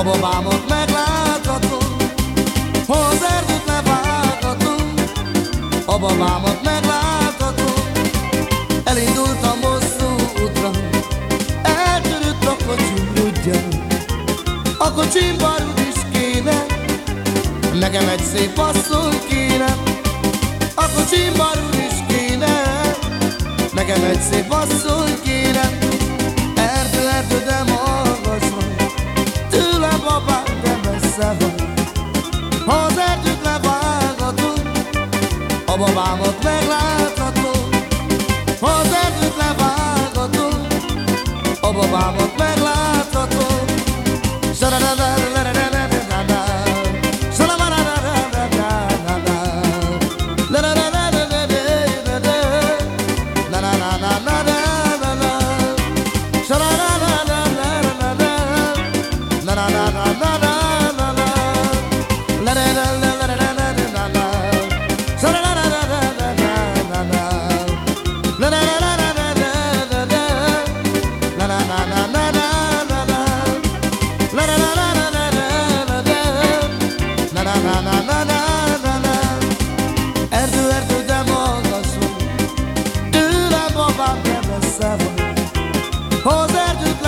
A babámat megláthatom Ha az erdőt leválthatom A babámat megláthatom Elindultam hosszú útra. Eltörött a kocsim rudja A kocsim barud is kéne. Nekem egy szép asszony kéne A kocsim barud is kéne. Nekem egy szép asszony kéne. A babámat megláthatom Ha az erdőt levágatom A babámat megláthatom Erdő, erdő, de magas van Tőlem babám, de messze van Ha az erdőt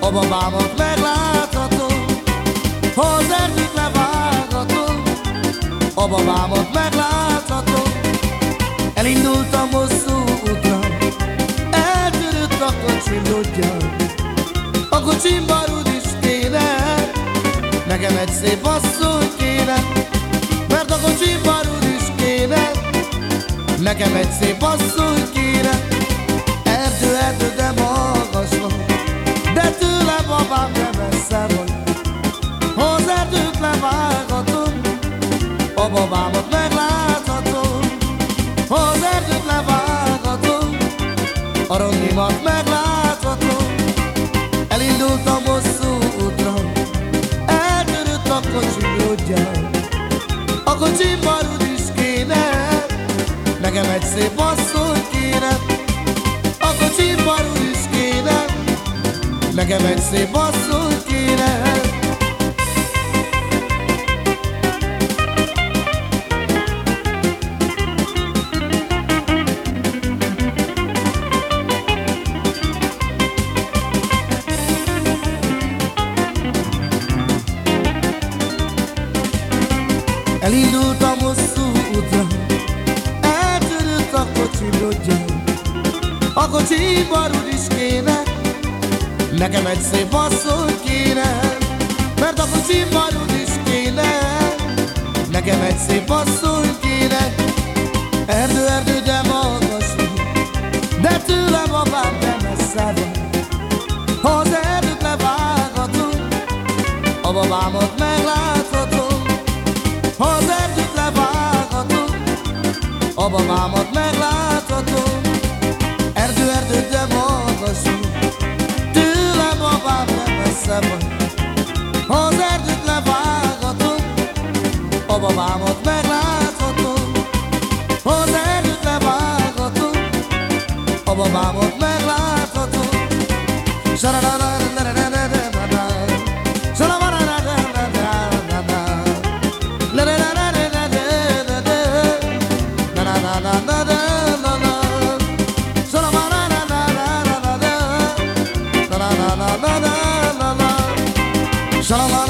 A babámat megláthatom Ha A babámat megláthatom Elindultam hosszú rudja A kocsimba rud is kéne Nekem egy szép asszony kéne. Mert a kocsimba rud is kéne Nekem egy szép asszony kéne rudja A kocsimba rud is kéne Nekem egy szép asszony kéne. A kocsimba rud is kéne Nekem egy szép asszony Elindultam hosszú útra Eltörött a kocsim rudja A kocsimba rud is kéne Nekem egy szép asszony kéne Mert a kocsimba rud is kéne. Nekem egy szép asszony kéne Erdő, erdő, de magas De tőlem babám, de messze van. Ha az erdőt levágatom A babámat megláthatom A babámat megláthatom Erdő, erdő, de magas van Tőlem babám, de messze van. Ha az erdőt levágatom A babámat megláthatom Ha az erdőt levágatom A babámat megláthatom Sararara la la la la. La